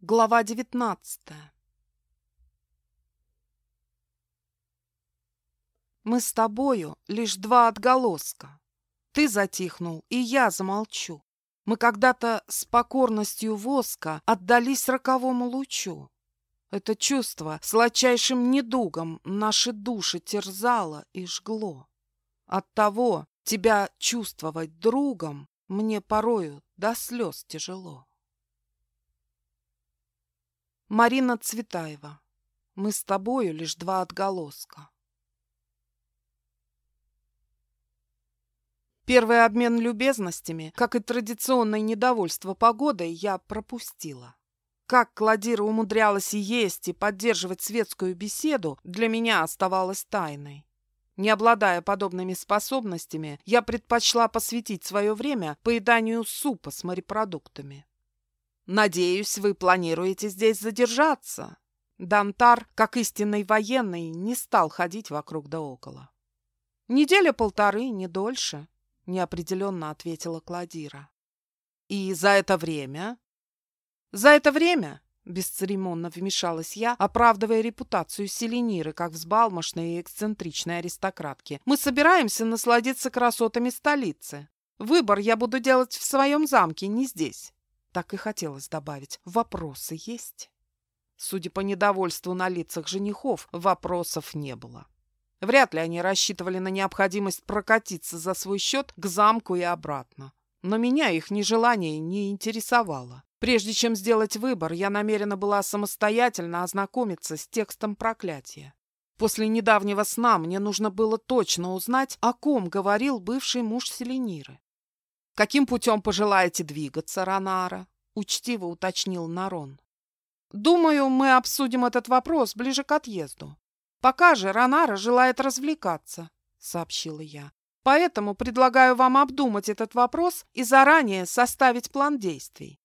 Глава девятнадцатая Мы с тобою лишь два отголоска. Ты затихнул, и я замолчу. Мы когда-то с покорностью воска отдались роковому лучу. Это чувство сладчайшим недугом наши души терзало и жгло. Оттого тебя чувствовать другом мне порою до слез тяжело. Марина Цветаева. Мы с тобою лишь два отголоска. Первый обмен любезностями, как и традиционное недовольство погодой, я пропустила. Как Кладира умудрялась есть, и поддерживать светскую беседу, для меня оставалось тайной. Не обладая подобными способностями, я предпочла посвятить свое время поеданию супа с морепродуктами. Надеюсь, вы планируете здесь задержаться. Дантар, как истинный военный, не стал ходить вокруг да около. Неделя полторы, не дольше, неопределенно ответила Кладира. И за это время? За это время, бесцеремонно вмешалась я, оправдывая репутацию Селениры как взбалмошной и эксцентричной аристократки, мы собираемся насладиться красотами столицы. Выбор я буду делать в своем замке, не здесь. Так и хотелось добавить. Вопросы есть? Судя по недовольству на лицах женихов, вопросов не было. Вряд ли они рассчитывали на необходимость прокатиться за свой счет к замку и обратно. Но меня их нежелание не интересовало. Прежде чем сделать выбор, я намерена была самостоятельно ознакомиться с текстом проклятия. После недавнего сна мне нужно было точно узнать, о ком говорил бывший муж Селениры. «Каким путем пожелаете двигаться, Ранара?» — учтиво уточнил Нарон. «Думаю, мы обсудим этот вопрос ближе к отъезду. Пока же Ранара желает развлекаться», — сообщила я. «Поэтому предлагаю вам обдумать этот вопрос и заранее составить план действий».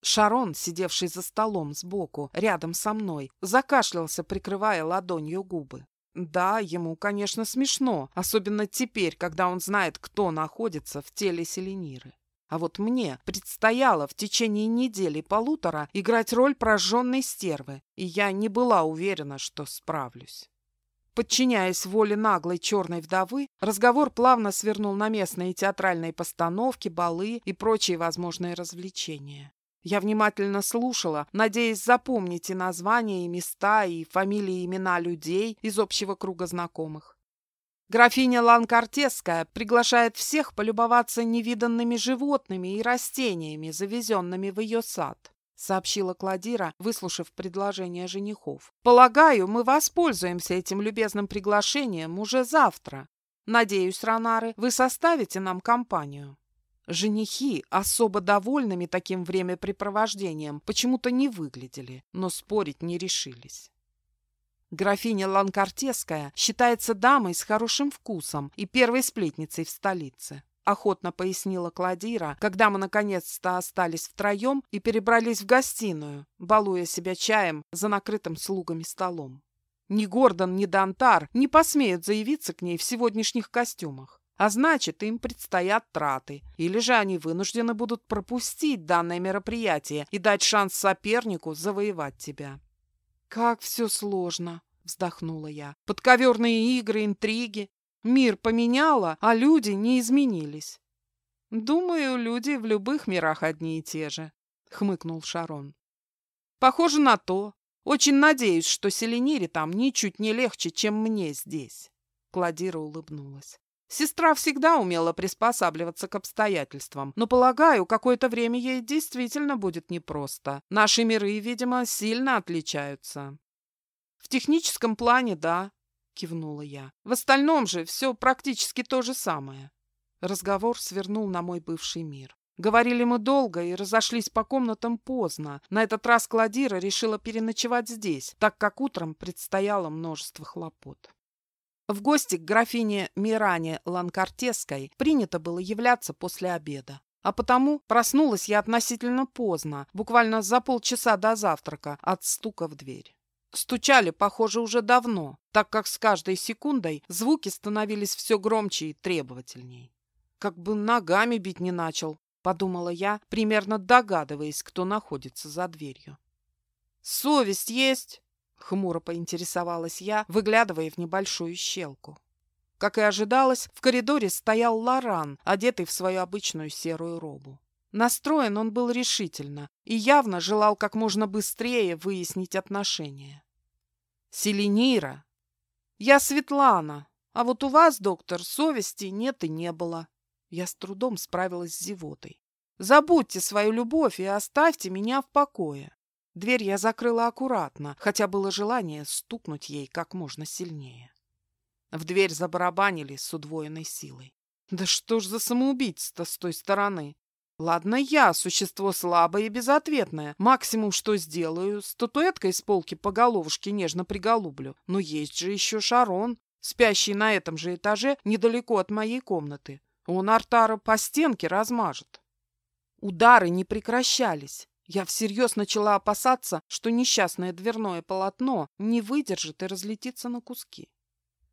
Шарон, сидевший за столом сбоку, рядом со мной, закашлялся, прикрывая ладонью губы. Да, ему, конечно, смешно, особенно теперь, когда он знает, кто находится в теле Селениры. А вот мне предстояло в течение недели-полутора играть роль прожженной стервы, и я не была уверена, что справлюсь. Подчиняясь воле наглой черной вдовы, разговор плавно свернул на местные театральные постановки, балы и прочие возможные развлечения. Я внимательно слушала, надеясь запомнить и названия, и места, и фамилии, и имена людей из общего круга знакомых. Графиня Ланкартеская приглашает всех полюбоваться невиданными животными и растениями, завезенными в ее сад, сообщила Кладира, выслушав предложение женихов. Полагаю, мы воспользуемся этим любезным приглашением уже завтра. Надеюсь, Ранары, вы составите нам компанию. Женихи, особо довольными таким времяпрепровождением, почему-то не выглядели, но спорить не решились. Графиня Ланкартеская считается дамой с хорошим вкусом и первой сплетницей в столице. Охотно пояснила Кладира, когда мы наконец-то остались втроем и перебрались в гостиную, балуя себя чаем за накрытым слугами столом. Ни Гордон, ни Дантар не посмеют заявиться к ней в сегодняшних костюмах. А значит, им предстоят траты. Или же они вынуждены будут пропустить данное мероприятие и дать шанс сопернику завоевать тебя. «Как все сложно!» — вздохнула я. «Подковерные игры, интриги. Мир поменяла, а люди не изменились». «Думаю, люди в любых мирах одни и те же», — хмыкнул Шарон. «Похоже на то. Очень надеюсь, что Селенире там ничуть не легче, чем мне здесь». Кладира улыбнулась. Сестра всегда умела приспосабливаться к обстоятельствам, но, полагаю, какое-то время ей действительно будет непросто. Наши миры, видимо, сильно отличаются. В техническом плане, да, кивнула я. В остальном же все практически то же самое. Разговор свернул на мой бывший мир. Говорили мы долго и разошлись по комнатам поздно. На этот раз Кладира решила переночевать здесь, так как утром предстояло множество хлопот. В гости к графине Миране Ланкартеской принято было являться после обеда. А потому проснулась я относительно поздно, буквально за полчаса до завтрака, от стука в дверь. Стучали, похоже, уже давно, так как с каждой секундой звуки становились все громче и требовательней. Как бы ногами бить не начал, подумала я, примерно догадываясь, кто находится за дверью. «Совесть есть?» — хмуро поинтересовалась я, выглядывая в небольшую щелку. Как и ожидалось, в коридоре стоял Лоран, одетый в свою обычную серую робу. Настроен он был решительно и явно желал как можно быстрее выяснить отношения. «Селенира!» «Я Светлана, а вот у вас, доктор, совести нет и не было». Я с трудом справилась с зевотой. «Забудьте свою любовь и оставьте меня в покое». Дверь я закрыла аккуратно, хотя было желание стукнуть ей как можно сильнее. В дверь забарабанили с удвоенной силой. Да что ж за самоубийство с той стороны? Ладно, я существо слабое и безответное. Максимум, что сделаю, статуэткой с полки по головушке нежно приголублю. Но есть же еще Шарон, спящий на этом же этаже недалеко от моей комнаты. Он Артара по стенке размажет. Удары не прекращались. Я всерьез начала опасаться, что несчастное дверное полотно не выдержит и разлетится на куски.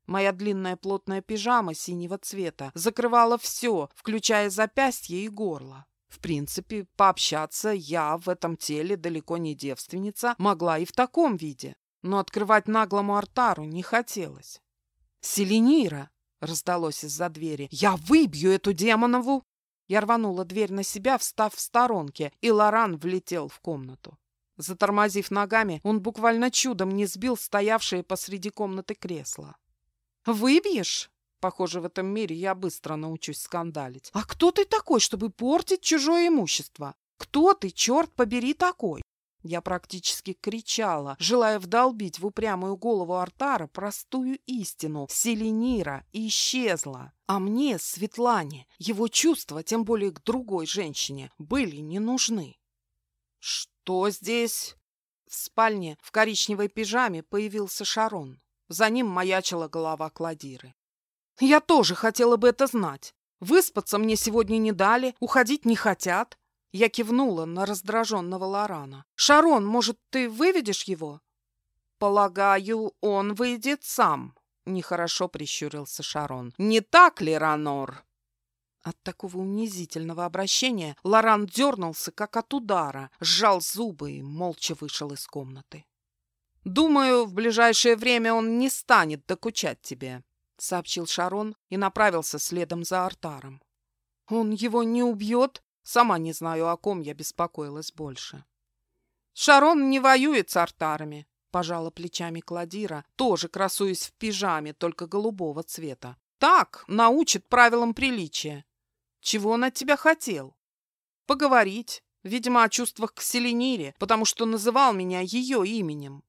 Моя длинная плотная пижама синего цвета закрывала все, включая запястье и горло. В принципе, пообщаться я в этом теле далеко не девственница могла и в таком виде, но открывать наглому артару не хотелось. «Селенира!» — раздалось из-за двери. «Я выбью эту демонову!» Я рванула дверь на себя, встав в сторонке, и Лоран влетел в комнату. Затормозив ногами, он буквально чудом не сбил стоявшее посреди комнаты кресло. «Выбьешь?» Похоже, в этом мире я быстро научусь скандалить. «А кто ты такой, чтобы портить чужое имущество? Кто ты, черт побери, такой?» Я практически кричала, желая вдолбить в упрямую голову Артара простую истину. Селенира исчезла. А мне, Светлане, его чувства, тем более к другой женщине, были не нужны. «Что здесь?» В спальне в коричневой пижаме появился Шарон. За ним маячила голова Кладиры. «Я тоже хотела бы это знать. Выспаться мне сегодня не дали, уходить не хотят. Я кивнула на раздраженного Лорана. «Шарон, может, ты выведешь его?» «Полагаю, он выйдет сам», — нехорошо прищурился Шарон. «Не так ли, Ранор?» От такого унизительного обращения Лоран дернулся, как от удара, сжал зубы и молча вышел из комнаты. «Думаю, в ближайшее время он не станет докучать тебе», — сообщил Шарон и направился следом за Артаром. «Он его не убьет?» Сама не знаю, о ком я беспокоилась больше. Шарон не воюет с артарами, пожала плечами Кладира, тоже красуясь в пижаме, только голубого цвета. Так, научит правилам приличия. Чего он от тебя хотел? Поговорить. Видимо, о чувствах к Селенире, потому что называл меня ее именем.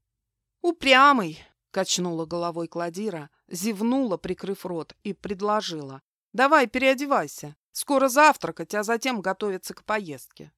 Упрямый, качнула головой Кладира, зевнула, прикрыв рот, и предложила. Давай, переодевайся. Скоро завтракать, а затем готовиться к поездке.